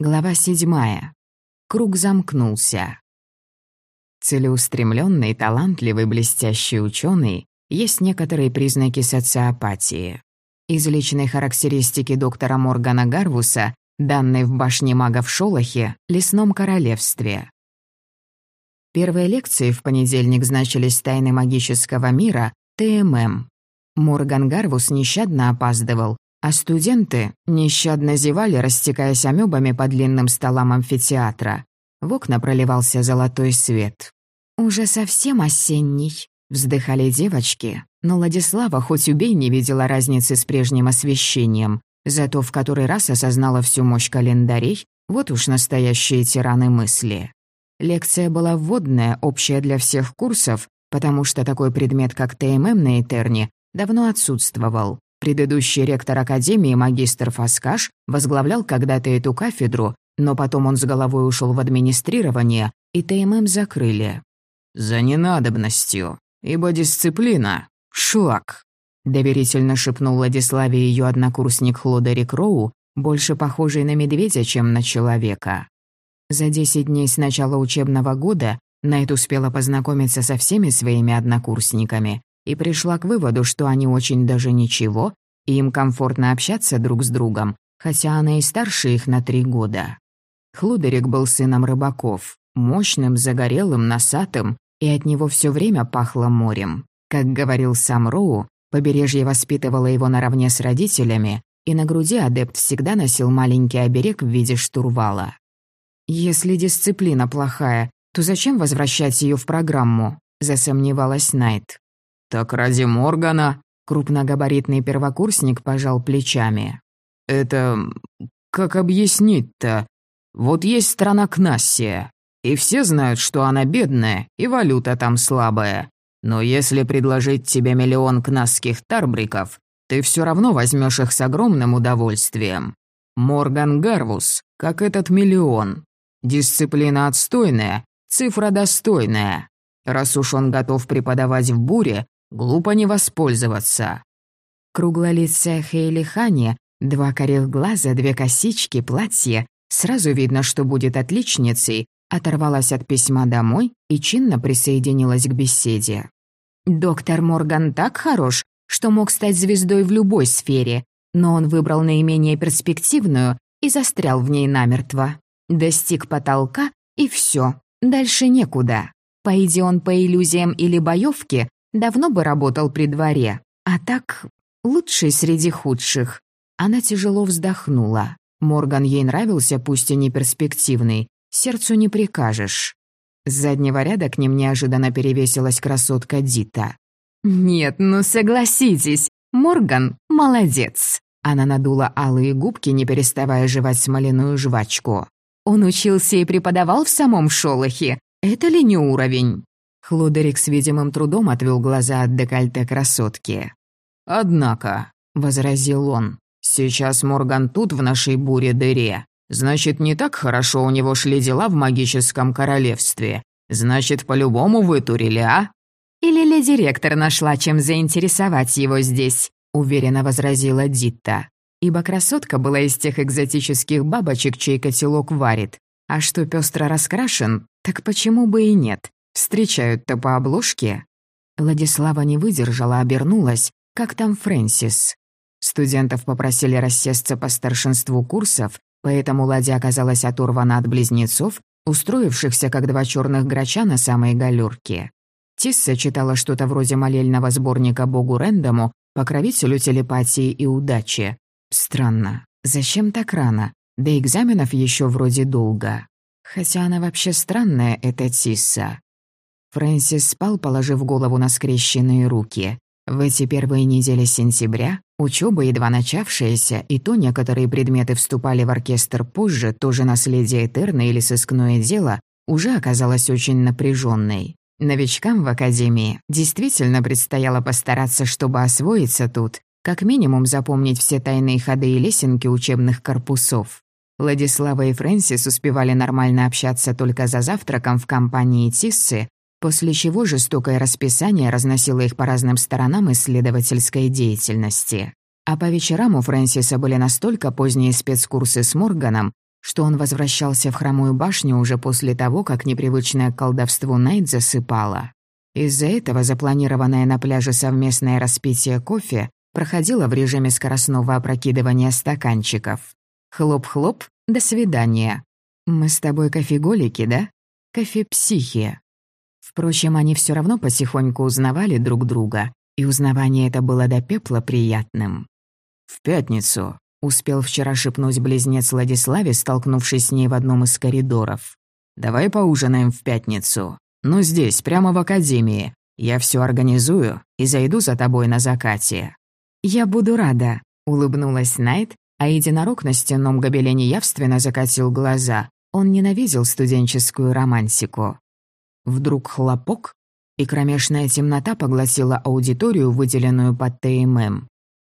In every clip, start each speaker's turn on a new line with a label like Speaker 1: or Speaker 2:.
Speaker 1: Глава седьмая. Круг замкнулся. Целеустремленный, талантливый, блестящий ученый есть некоторые признаки социопатии. Из личной характеристики доктора Моргана Гарвуса, данной в башне мага в Шолохе, лесном королевстве. Первые лекции в понедельник значились «Тайны магического мира», ТММ. Морган Гарвус нещадно опаздывал, а студенты нещадно зевали, растекаясь амебами по длинным столам амфитеатра. В окна проливался золотой свет. «Уже совсем осенний», — вздыхали девочки, но Владислава хоть убей не видела разницы с прежним освещением, зато в который раз осознала всю мощь календарей, вот уж настоящие тираны мысли. Лекция была вводная, общая для всех курсов, потому что такой предмет, как ТММ на Этерне, давно отсутствовал. Предыдущий ректор Академии, магистр Фаскаш, возглавлял когда-то эту кафедру, но потом он с головой ушел в администрирование, и ТММ закрыли. «За ненадобностью, ибо дисциплина — шок», — доверительно шепнул Владиславе ее однокурсник Хлодерик Роу, больше похожий на медведя, чем на человека. За десять дней с начала учебного года Найт успела познакомиться со всеми своими однокурсниками, и пришла к выводу, что они очень даже ничего, и им комфортно общаться друг с другом, хотя она и старше их на три года. Хлудерик был сыном рыбаков, мощным, загорелым, носатым, и от него все время пахло морем. Как говорил сам Роу, побережье воспитывало его наравне с родителями, и на груди адепт всегда носил маленький оберег в виде штурвала. «Если дисциплина плохая, то зачем возвращать ее в программу?» – засомневалась Найт. «Так ради Моргана?» Крупногабаритный первокурсник пожал плечами. «Это... как объяснить-то? Вот есть страна Кнассия, и все знают, что она бедная, и валюта там слабая. Но если предложить тебе миллион кнасских тарбриков, ты все равно возьмешь их с огромным удовольствием. Морган Гарвус, как этот миллион. Дисциплина отстойная, цифра достойная. Раз уж он готов преподавать в буре, Глупо не воспользоваться. Круглолицая Хейли Хани, два корих глаза, две косички, платье. Сразу видно, что будет отличницей, оторвалась от письма домой и чинно присоединилась к беседе. «Доктор Морган так хорош, что мог стать звездой в любой сфере, но он выбрал наименее перспективную и застрял в ней намертво. Достиг потолка, и все, дальше некуда. Пойди он по иллюзиям или боевке, Давно бы работал при дворе, а так лучший среди худших. Она тяжело вздохнула. Морган ей нравился, пусть и не перспективный. Сердцу не прикажешь. С заднего ряда к ним неожиданно перевесилась красотка Дита. «Нет, ну согласитесь, Морган молодец!» Она надула алые губки, не переставая жевать смоляную жвачку. «Он учился и преподавал в самом Шолохе. Это ли не уровень?» Хлодерик с видимым трудом отвел глаза от декольте красотки. «Однако», — возразил он, — «сейчас Морган тут в нашей буре-дыре. Значит, не так хорошо у него шли дела в магическом королевстве. Значит, по-любому вытурили, а?» «Или леди-ректор нашла, чем заинтересовать его здесь», — уверенно возразила Дитта. Ибо красотка была из тех экзотических бабочек, чей котелок варит. А что пестро раскрашен, так почему бы и нет? Встречают-то по обложке. Владислава не выдержала, обернулась. Как там Фрэнсис? Студентов попросили рассесться по старшинству курсов, поэтому Ладя оказалась оторвана от близнецов, устроившихся как два черных грача на самой галерке. Тисса читала что-то вроде молельного сборника богу Рэндому, покровителю телепатии и удачи. Странно. Зачем так рано? До экзаменов еще вроде долго. Хотя она вообще странная, эта Тисса. Фрэнсис спал, положив голову на скрещенные руки. В эти первые недели сентября учеба едва начавшаяся, и то некоторые предметы вступали в оркестр позже, тоже наследие Этерна или сыскное дело, уже оказалась очень напряженной. Новичкам в академии действительно предстояло постараться, чтобы освоиться тут, как минимум запомнить все тайные ходы и лесенки учебных корпусов. Владислава и Фрэнсис успевали нормально общаться только за завтраком в компании Тиссы, после чего жестокое расписание разносило их по разным сторонам исследовательской деятельности. А по вечерам у Фрэнсиса были настолько поздние спецкурсы с Морганом, что он возвращался в хромую башню уже после того, как непривычное к колдовству Найт засыпала. Из-за этого запланированное на пляже совместное распитие кофе проходило в режиме скоростного опрокидывания стаканчиков. Хлоп-хлоп, до свидания. Мы с тобой кофеголики, да? Кофе-психи. Впрочем, они все равно потихоньку узнавали друг друга, и узнавание это было до пепла приятным.
Speaker 2: «В пятницу», Успел вчера шепнуть близнец Владиславе, столкнувшись с ней в одном из коридоров. «Давай поужинаем в пятницу. Ну здесь, прямо в академии. Я все организую и зайду за тобой на закате».
Speaker 1: «Я буду рада», — улыбнулась Найт, а единорог на стенном гобелене явственно закатил глаза. Он ненавидел студенческую романтику. Вдруг хлопок, и кромешная темнота поглотила аудиторию, выделенную под ТММ.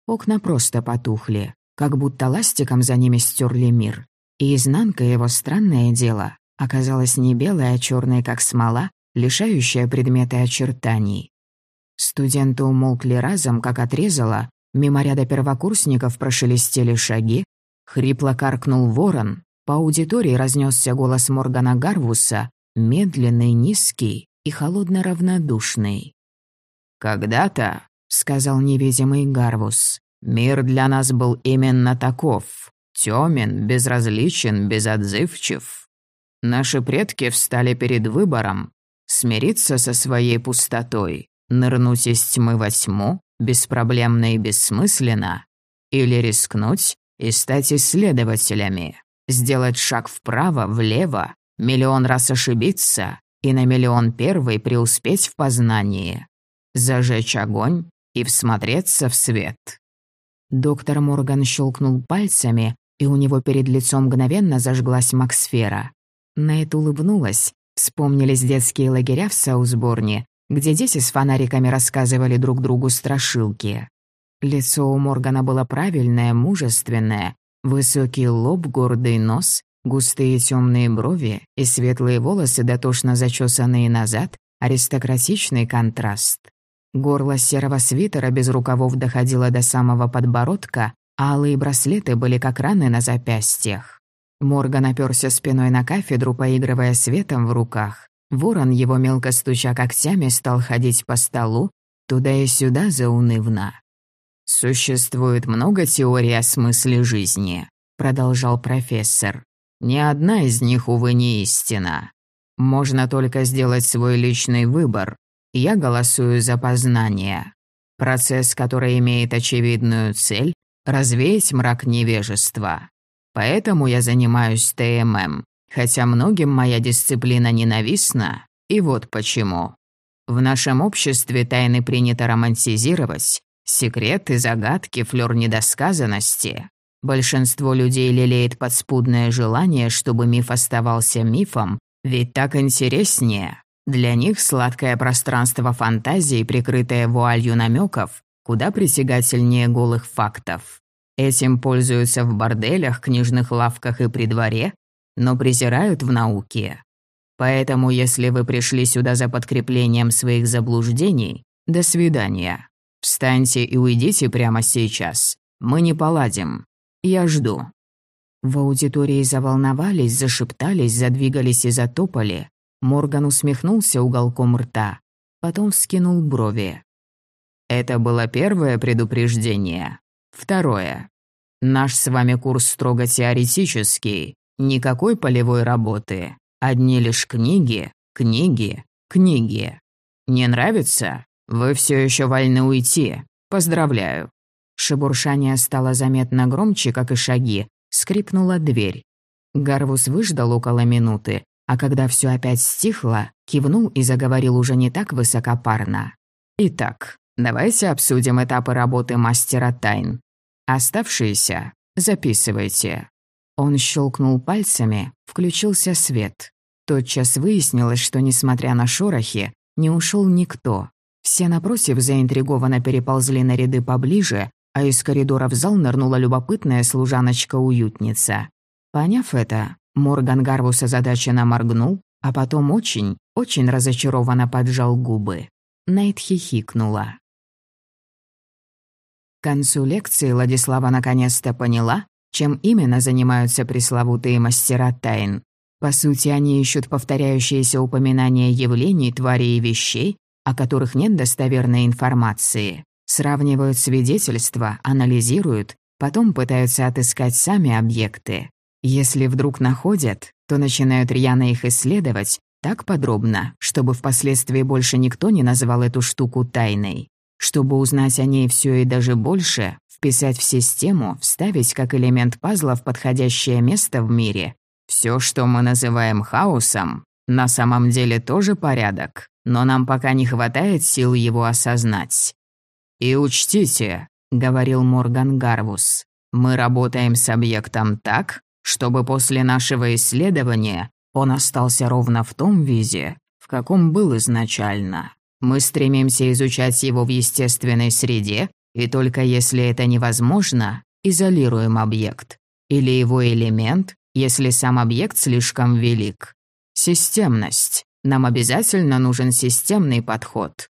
Speaker 1: Окна просто потухли как будто ластиком за ними стерли мир. И изнанка его, странное дело, оказалась не белая, а черная, как смола, лишающая предметы очертаний. Студенты умолкли разом, как отрезало, мимо ряда первокурсников прошелестели шаги, хрипло каркнул ворон, по аудитории разнесся голос Моргана Гарвуса, медленный, низкий и холодно-равнодушный.
Speaker 2: «Когда-то», — сказал невидимый Гарвус, Мир для нас был именно таков. Тёмен, безразличен, безотзывчив. Наши предки встали перед выбором смириться со своей пустотой, нырнуть из тьмы во тьму, беспроблемно и бессмысленно, или рискнуть и стать исследователями, сделать шаг вправо, влево, миллион раз ошибиться и на миллион первый преуспеть в познании, зажечь огонь и всмотреться в свет.
Speaker 1: Доктор Морган щелкнул пальцами, и у него перед лицом мгновенно зажглась Максфера. Найт улыбнулась. Вспомнились детские лагеря в Саусборне, где дети с фонариками рассказывали друг другу страшилки. Лицо у Моргана было правильное, мужественное, высокий лоб, гордый нос, густые темные брови и светлые волосы, дотошно зачесанные назад, аристократичный контраст. Горло серого свитера без рукавов доходило до самого подбородка, а алые браслеты были как раны на запястьях. Морган оперся спиной на кафедру, поигрывая светом в руках. Ворон, его мелко стуча когтями, стал ходить по столу, туда и сюда заунывно.
Speaker 2: «Существует много теорий о смысле жизни», — продолжал профессор. «Ни одна из них, увы, не истина. Можно только сделать свой личный выбор, я голосую за познание. Процесс, который имеет очевидную цель – развеять мрак невежества. Поэтому я занимаюсь ТММ, хотя многим моя дисциплина ненавистна, и вот почему. В нашем обществе тайны принято романтизировать, секреты, загадки, флёр недосказанности. Большинство людей лелеет подспудное желание, чтобы миф оставался мифом, ведь так интереснее. Для них сладкое пространство фантазии, прикрытое вуалью намеков, куда притягательнее голых фактов. Этим пользуются в борделях, книжных лавках и при дворе, но презирают в науке. Поэтому, если вы пришли сюда за подкреплением своих заблуждений, до свидания. Встаньте и уйдите прямо сейчас. Мы не поладим. Я жду».
Speaker 1: В аудитории заволновались, зашептались, задвигались и затопали. Морган усмехнулся уголком рта, потом вскинул брови.
Speaker 2: Это было первое предупреждение. Второе. Наш с вами курс строго теоретический, никакой полевой работы. Одни лишь книги, книги, книги. Не нравится? Вы все еще вольны уйти. Поздравляю.
Speaker 1: Шебуршание стало заметно громче, как и шаги. Скрипнула дверь. Гарвус выждал около минуты, а когда все опять стихло, кивнул и заговорил уже не так высокопарно.
Speaker 2: «Итак, давайте обсудим этапы работы мастера тайн. Оставшиеся записывайте».
Speaker 1: Он щелкнул пальцами, включился свет. Тотчас выяснилось, что, несмотря на шорохи, не ушел никто. Все напротив заинтригованно переползли на ряды поближе, а из коридора в зал нырнула любопытная служаночка-уютница. Поняв это, Морган Гарвус озадаченно моргнул, а потом очень, очень разочарованно поджал губы. Найт хихикнула. К концу лекции Владислава наконец-то поняла, чем именно занимаются пресловутые мастера тайн. По сути, они ищут повторяющиеся упоминания явлений, тварей и вещей, о которых нет достоверной информации. Сравнивают свидетельства, анализируют, потом пытаются отыскать сами объекты. Если вдруг находят, то начинают рьяно их исследовать так подробно, чтобы впоследствии больше никто не назвал эту штуку тайной. Чтобы узнать о ней все и даже больше, вписать в систему, вставить как элемент пазла в подходящее место в мире. Все, что мы называем хаосом, на самом деле тоже порядок, но нам пока не хватает сил его осознать. «И учтите», — говорил Морган Гарвус, «мы работаем с объектом так, чтобы после нашего исследования он остался ровно в том виде, в каком был изначально. Мы стремимся изучать его в естественной среде и только если это невозможно, изолируем объект. Или его элемент, если сам объект слишком велик. Системность. Нам обязательно нужен системный подход.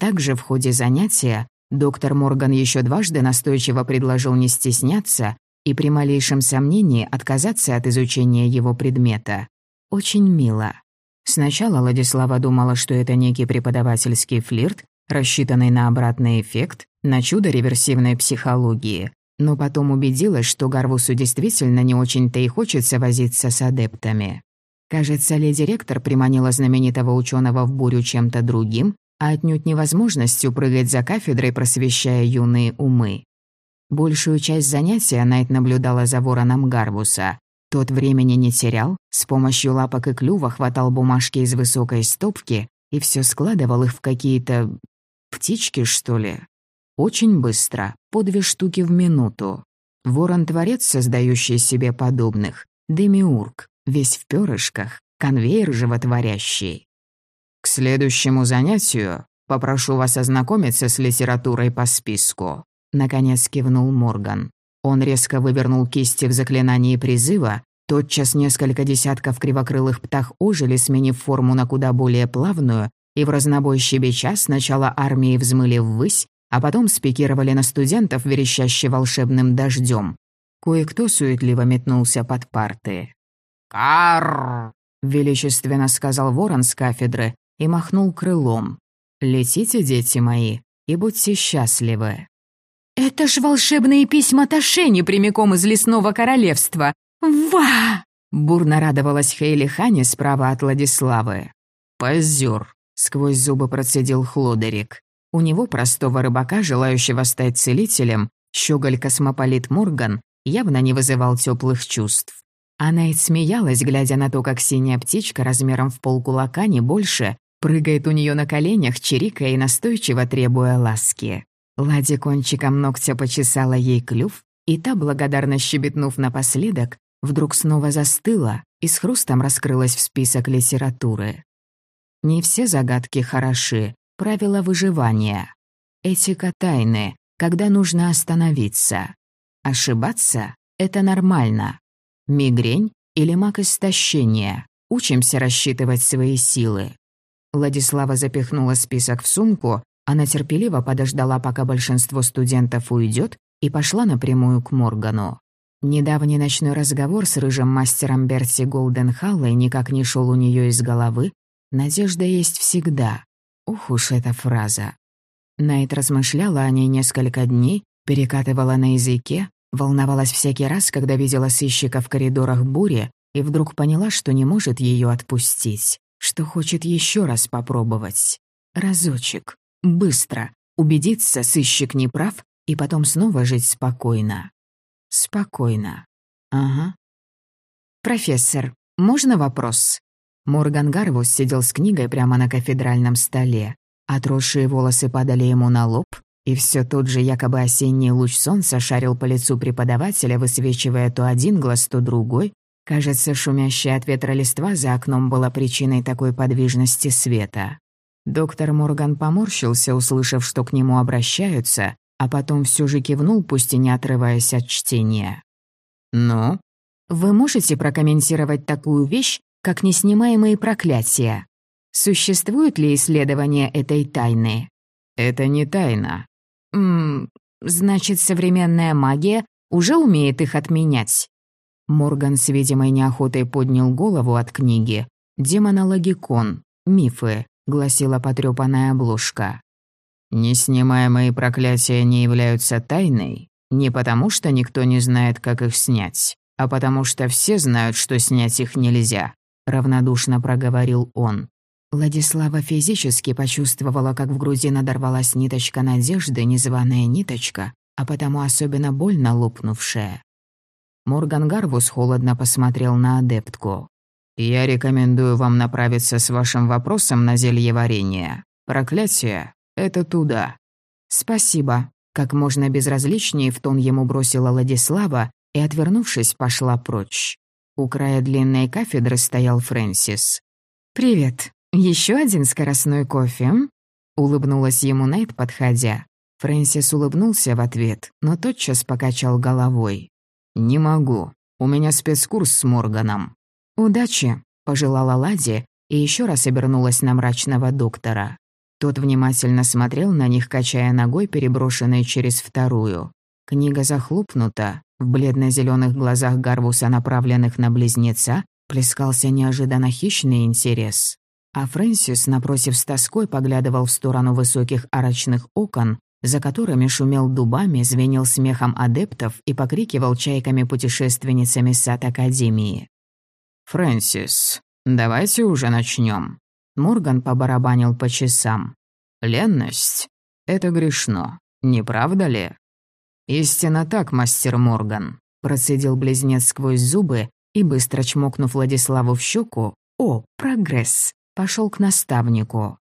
Speaker 1: Также в ходе занятия доктор Морган еще дважды настойчиво предложил не стесняться и при малейшем сомнении отказаться от изучения его предмета. Очень мило. Сначала Владислава думала, что это некий преподавательский флирт, рассчитанный на обратный эффект, на чудо реверсивной психологии, но потом убедилась, что Гарвусу действительно не очень-то и хочется возиться с адептами. Кажется, леди-ректор приманила знаменитого ученого в бурю чем-то другим, а отнюдь невозможностью прыгать за кафедрой, просвещая юные умы. Большую часть занятия Найт наблюдала за вороном Гарвуса. Тот времени не терял, с помощью лапок и клюва хватал бумажки из высокой стопки и все складывал их в какие-то... птички, что ли? Очень быстро, по две штуки в минуту. Ворон-творец, создающий себе подобных, демиург, весь в перышках, конвейер животворящий. К следующему занятию попрошу вас ознакомиться с литературой по списку. Наконец кивнул Морган. Он резко вывернул кисти в заклинании призыва, тотчас несколько десятков кривокрылых птах ожили, сменив форму на куда более плавную, и в разнобой щебеча сначала армии взмыли ввысь, а потом спикировали на студентов, верещаще волшебным дождем. Кое-кто суетливо метнулся под парты. «Карр!» — величественно сказал ворон с кафедры и махнул крылом. «Летите, дети мои, и будьте счастливы».
Speaker 2: «Это ж волшебные письма Ташени прямиком из лесного королевства! Ва!»
Speaker 1: Бурно радовалась Хейли Хани справа от Владиславы. «Позёр!» — сквозь зубы процедил Хлодерик. У него, простого рыбака, желающего стать целителем, щеголь-космополит Морган явно не вызывал теплых чувств. Она и смеялась, глядя на то, как синяя птичка размером в полкулака, не больше, прыгает у нее на коленях, чирикая и настойчиво требуя ласки. Лади кончиком ногтя почесала ей клюв, и та, благодарно щебетнув напоследок, вдруг снова застыла и с хрустом раскрылась в список литературы. Не все загадки хороши, Правила выживания. Этика тайны, когда нужно остановиться. Ошибаться — это нормально. Мигрень или маг истощения. Учимся рассчитывать свои силы. Владислава запихнула список в сумку, она терпеливо подождала, пока большинство студентов уйдет, и пошла напрямую к Моргану. Недавний ночной разговор с рыжим мастером Берти Голденхаллой никак не шел у нее из головы. Надежда есть всегда. Ух уж эта фраза. Найт размышляла о ней несколько дней, перекатывала на языке, волновалась всякий раз, когда видела сыщика в коридорах бури, и вдруг поняла, что не может ее отпустить, что хочет еще раз попробовать. Разочек. Быстро. Убедиться, сыщик не прав, и потом снова жить спокойно. Спокойно. Ага. «Профессор, можно вопрос?» Морган Гарвус сидел с книгой прямо на кафедральном столе. Отросшие волосы падали ему на лоб, и все тот же якобы осенний луч солнца шарил по лицу преподавателя, высвечивая то один глаз, то другой. Кажется, шумящая от ветра листва за окном была причиной такой подвижности света. Доктор Морган поморщился, услышав, что к нему обращаются, а потом все же кивнул, пусть и не отрываясь от чтения. «Ну?» «Вы можете прокомментировать такую вещь, как неснимаемые проклятия. Существует ли исследование этой тайны?
Speaker 2: Это не тайна.
Speaker 1: Ммм, значит, современная магия уже умеет их отменять?»
Speaker 2: Морган с видимой неохотой поднял голову от книги. «Демонологикон. Мифы», — гласила потрёпанная обложка. «Неснимаемые проклятия не являются тайной не потому, что никто не знает, как их снять, а потому что все знают, что снять их нельзя», — равнодушно проговорил он. Владислава физически почувствовала, как в груди надорвалась ниточка надежды, незваная ниточка, а потому особенно больно лопнувшая. Морган Гарвус холодно посмотрел на адептку. «Я рекомендую вам направиться с вашим вопросом на зелье варенья. Проклятие — это туда». «Спасибо», — как можно безразличнее в тон ему бросила Владислава и, отвернувшись, пошла прочь. У края длинной кафедры стоял Фрэнсис. «Привет», «Еще один скоростной кофе?» — улыбнулась ему Найт, подходя. Фрэнсис улыбнулся в ответ, но тотчас покачал головой. «Не могу. У меня спецкурс с Морганом». «Удачи», — пожелала Лади и еще раз обернулась на мрачного доктора. Тот внимательно смотрел на них, качая ногой, переброшенной через вторую. Книга захлопнута, в бледно зеленых глазах Гарвуса, направленных на близнеца, плескался неожиданно хищный интерес а Фрэнсис, напротив с тоской, поглядывал в сторону высоких арочных окон, за которыми шумел дубами, звенел смехом адептов и покрикивал чайками-путешественницами сад Академии. «Фрэнсис, давайте уже начнем. Морган побарабанил по часам. «Ленность — это грешно, не правда ли?» «Истинно так, мастер Морган», — процедил близнец сквозь зубы и, быстро чмокнув Владиславу в щеку, «О, прогресс! пошел к наставнику.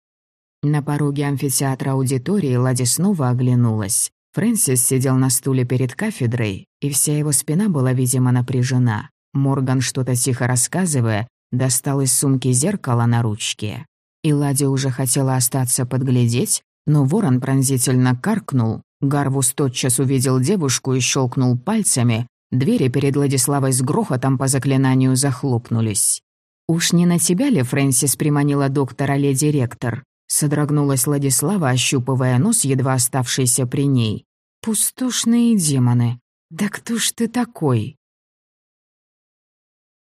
Speaker 2: На пороге амфитеатра аудитории Лади снова оглянулась. Фрэнсис сидел на стуле перед кафедрой, и вся его спина была, видимо, напряжена. Морган, что-то тихо рассказывая, достал из сумки зеркало на ручке. И Лади уже хотела остаться подглядеть, но ворон пронзительно каркнул. Гарвус тотчас увидел девушку и щелкнул пальцами. Двери перед Владиславой с грохотом по заклинанию захлопнулись. «Уж не на тебя ли, Фрэнсис, приманила доктора леди ректор?» Содрогнулась Владислава, ощупывая нос, едва оставшийся при ней. «Пустошные демоны! Да кто ж ты такой?»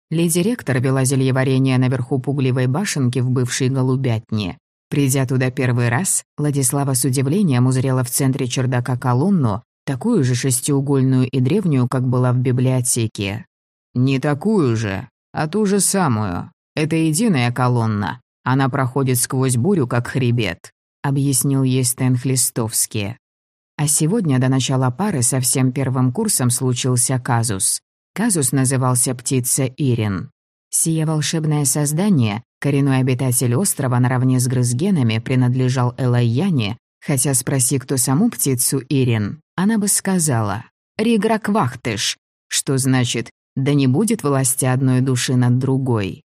Speaker 2: Леди ректор вела зельеварение наверху пугливой башенки в бывшей голубятне. Придя туда первый раз, Владислава с удивлением узрела в центре чердака колонну, такую же шестиугольную и древнюю, как была в библиотеке. «Не такую же», а ту же самую. Это единая колонна. Она проходит сквозь бурю, как хребет», — объяснил ей Стэн Хлистовский. А сегодня до начала пары со всем первым курсом случился казус. Казус назывался «Птица Ирин». Сие волшебное создание, коренной обитатель острова наравне с грызгенами, принадлежал Элайяне, хотя спроси кто саму птицу Ирин, она бы сказала «Риграквахтыш», что значит да не будет власти одной души над другой.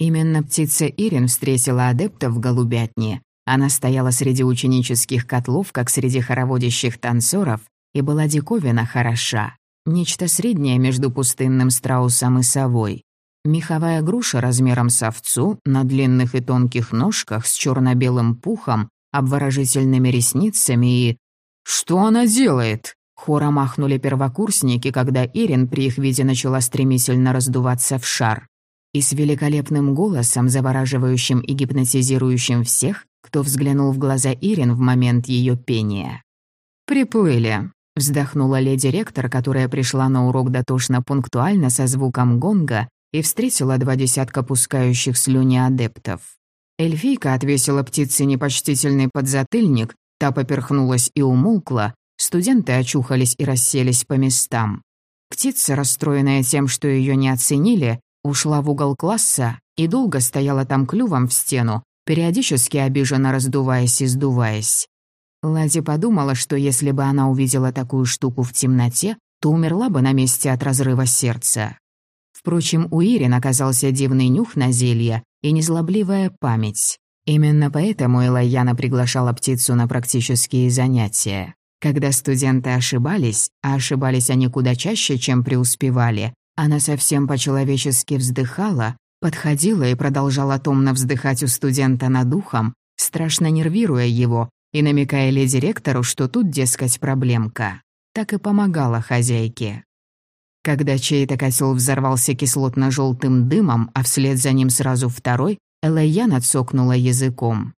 Speaker 2: Именно птица Ирин встретила адепта в голубятне. Она стояла среди ученических котлов, как среди хороводящих танцоров, и была диковина хороша. Нечто среднее между пустынным страусом и совой. Меховая груша размером с овцу, на длинных и тонких ножках, с черно белым пухом, обворожительными ресницами и... «Что она делает?» Хором махнули первокурсники, когда Ирин при их виде начала стремительно раздуваться в шар. И с великолепным голосом, завораживающим и гипнотизирующим всех, кто взглянул в глаза Ирин в момент ее пения. «Приплыли», — вздохнула леди-ректор, которая пришла на урок дотошно пунктуально со звуком гонга и встретила два десятка пускающих слюни адептов. Эльфийка отвесила птице непочтительный подзатыльник, та поперхнулась и умолкла, Студенты очухались и расселись по местам. Птица, расстроенная тем, что ее не оценили, ушла в угол класса и долго стояла там клювом в стену, периодически обиженно раздуваясь и сдуваясь. Лади подумала, что если бы она увидела такую штуку в темноте, то умерла бы на месте от разрыва сердца. Впрочем, у Ирин оказался дивный нюх на зелье и незлобливая память. Именно поэтому Элайяна приглашала птицу на практические занятия. Когда студенты ошибались, а ошибались они куда чаще, чем преуспевали, она совсем по-человечески вздыхала, подходила и продолжала томно вздыхать у студента над ухом, страшно нервируя его и намекая леди ректору, что тут, дескать, проблемка. Так и помогала хозяйке.
Speaker 1: Когда чей-то котел взорвался кислотно-желтым дымом, а вслед за ним сразу второй, Элайяна цокнула языком.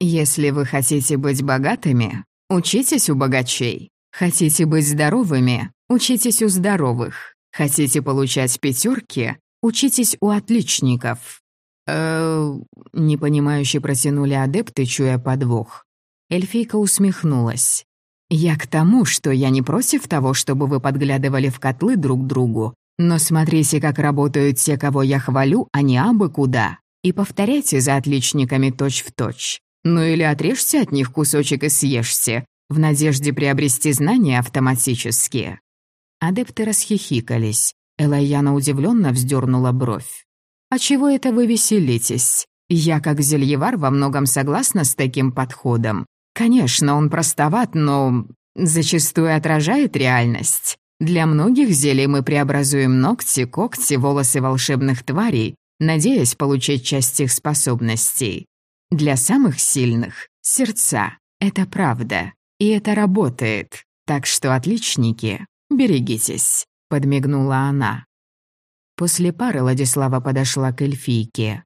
Speaker 1: «Если вы хотите быть богатыми, учитесь у богачей. Хотите быть здоровыми, учитесь у здоровых. Хотите получать пятерки, учитесь у отличников». «Э-э...» непонимающе протянули адепты, чуя подвох. Эльфийка усмехнулась. «Я к тому, что я не против того, чтобы вы подглядывали в котлы друг другу, но смотрите, как работают те, кого я хвалю, а не абы куда, и повторяйте за отличниками точь-в-точь. Ну или отрежьте от них кусочек и съешьте, в надежде приобрести знания автоматически». Адепты расхихикались. Элайяна удивленно вздернула бровь. «А чего это вы веселитесь? Я, как зельевар, во многом согласна с таким подходом. Конечно, он простоват, но зачастую отражает реальность. Для многих зелий мы преобразуем ногти, когти, волосы волшебных тварей, надеясь получить часть их способностей. Для самых сильных — сердца. Это правда. И это работает. Так что, отличники, берегитесь», — подмигнула она. После пары Владислава подошла к эльфийке.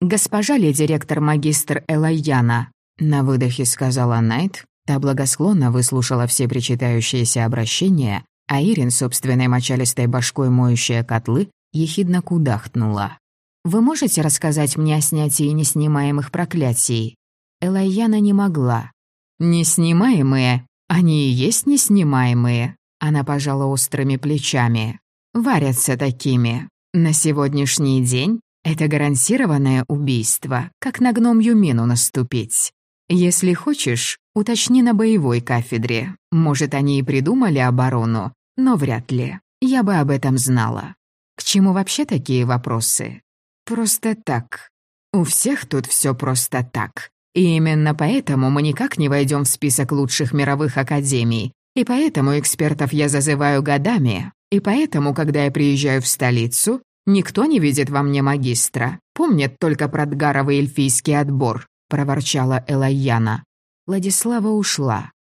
Speaker 1: «Госпожа леди-ректор-магистр Элайяна, на выдохе сказала Найт, та благосклонно выслушала все причитающиеся обращения, а Ирин, собственной мочалистой башкой моющая котлы, ехидно кудахтнула. «Вы можете рассказать мне о снятии неснимаемых проклятий?» Элайяна не могла. «Неснимаемые? Они и есть неснимаемые?» Она пожала острыми плечами. «Варятся такими. На сегодняшний день это гарантированное убийство, как на гномью мину наступить. Если хочешь, уточни на боевой кафедре. Может, они и придумали оборону, но вряд ли. Я бы об этом знала. К чему вообще такие вопросы? Просто так. У всех тут все просто так. И именно поэтому мы никак не войдем в список лучших мировых академий. И поэтому экспертов я зазываю годами. И поэтому, когда я приезжаю в столицу, никто не видит во мне магистра. Помнят только про Дгаровый эльфийский отбор проворчала Элайяна. Владислава ушла.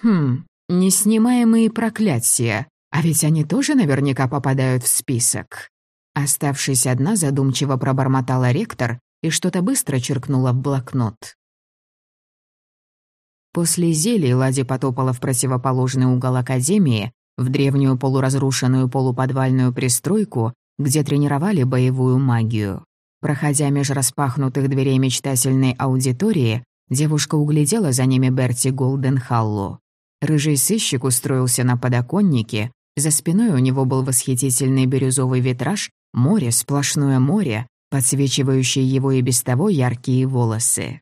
Speaker 1: Хм, неснимаемые проклятия. А ведь они тоже наверняка попадают в список. Оставшись одна, задумчиво пробормотала ректор и что-то быстро черкнула в блокнот. После зелий Лади потопала в противоположный угол Академии, в древнюю полуразрушенную полуподвальную пристройку, где тренировали боевую магию. Проходя меж распахнутых дверей мечтательной аудитории, девушка углядела за ними Берти Голденхаллу. Рыжий сыщик устроился на подоконнике, за спиной у него был восхитительный бирюзовый витраж, море, сплошное море, подсвечивающее его и без того яркие волосы.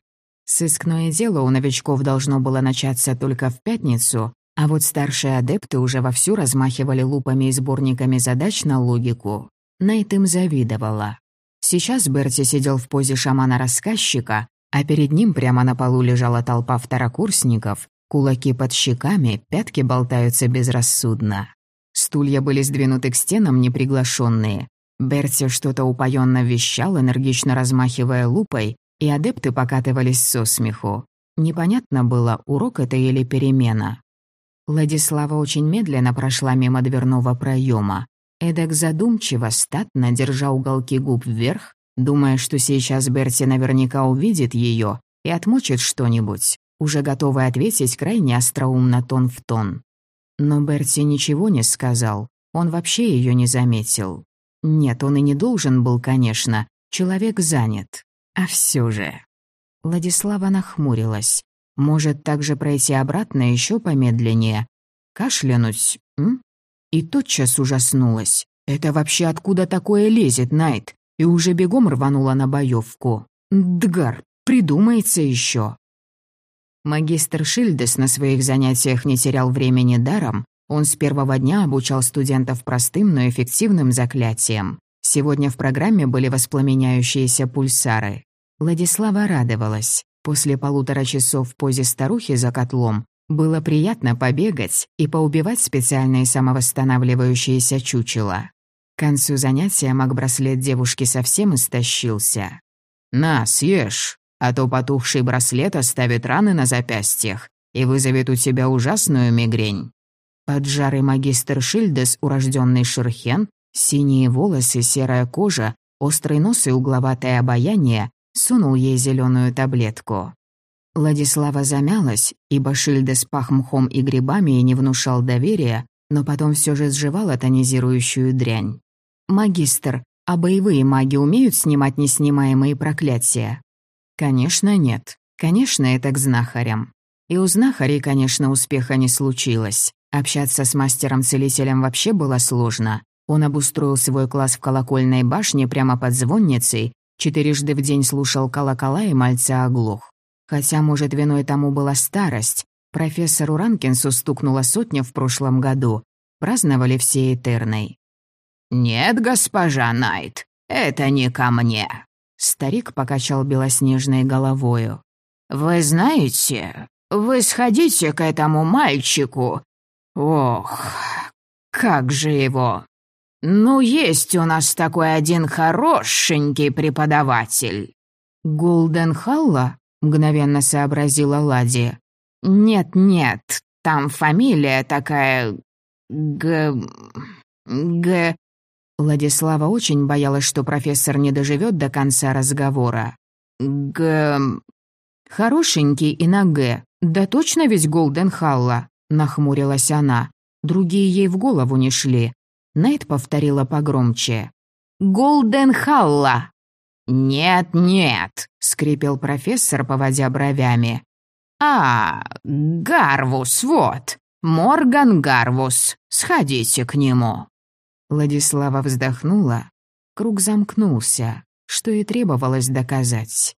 Speaker 1: Сыскное дело у новичков должно было начаться только в пятницу, а вот старшие адепты уже вовсю размахивали лупами и сборниками задач на логику. Найт им завидовала. Сейчас Берти сидел в позе шамана-рассказчика, а перед ним прямо на полу лежала толпа второкурсников, кулаки под щеками, пятки болтаются безрассудно. Стулья были сдвинуты к стенам неприглашенные. Берти что-то упоенно вещал, энергично размахивая лупой, и адепты покатывались со смеху. Непонятно было, урок это или перемена. Владислава очень медленно прошла мимо дверного проема. Эдак задумчиво, статно, держа уголки губ вверх, думая, что сейчас Берти наверняка увидит ее и отмочит что-нибудь, уже готовый ответить крайне остроумно тон в тон. Но Берти ничего не сказал, он вообще ее не заметил. Нет, он и не должен был, конечно, человек занят. А все же... Владислава нахмурилась. Может, также пройти обратно еще помедленнее? Кашлянуть, м? И тотчас ужаснулась. «Это вообще откуда такое лезет, Найт?» И уже бегом рванула на боевку. «Дгар, придумается еще. Магистр Шильдес на своих занятиях не терял времени даром. Он с первого дня обучал студентов простым, но эффективным заклятиям. Сегодня в программе были воспламеняющиеся пульсары. Владислава радовалась. После полутора часов в позе старухи за котлом было приятно побегать и поубивать специальные самовосстанавливающиеся чучела. К концу занятия маг-браслет девушки совсем истощился. «На, съешь, а то потухший браслет оставит раны на запястьях и вызовет у тебя ужасную мигрень». Поджарый магистр Шильдес, урожденный Шерхен, синие волосы, серая кожа, острый нос и угловатое обаяние, сунул ей зеленую таблетку. Владислава замялась, ибо Шильдес пах мхом и грибами и не внушал доверия, но потом все же сживала тонизирующую дрянь. «Магистр, а боевые маги умеют снимать неснимаемые проклятия?» «Конечно, нет. Конечно, это к знахарям. И у знахарей, конечно, успеха не случилось. Общаться с мастером-целителем вообще было сложно. Он обустроил свой класс в колокольной башне прямо под звонницей, четырежды в день слушал колокола и мальца оглох. Хотя, может, виной тому была старость. Профессору Ранкинсу стукнула сотня в прошлом году. Праздновали все Этерной.
Speaker 2: «Нет, госпожа Найт, это не ко мне», — старик покачал белоснежной головою. «Вы знаете, вы сходите к этому мальчику. Ох, как же его! Ну, есть у нас такой один хорошенький преподаватель».
Speaker 1: «Голден Халла?» — мгновенно сообразила Лади.
Speaker 2: «Нет-нет, там фамилия такая... Г... Г...»
Speaker 1: Владислава очень боялась, что профессор не доживет до конца разговора.
Speaker 2: «Г...»
Speaker 1: «Хорошенький и на «Г». Да точно ведь Голден Халла?» — нахмурилась она. Другие ей в голову не шли. Найт повторила погромче. «Голден Халла!»
Speaker 2: «Нет-нет», —
Speaker 1: скрипел профессор, поводя бровями.
Speaker 2: «А, Гарвус, вот, Морган Гарвус, сходите к нему».
Speaker 1: Владислава вздохнула. Круг замкнулся, что и требовалось доказать.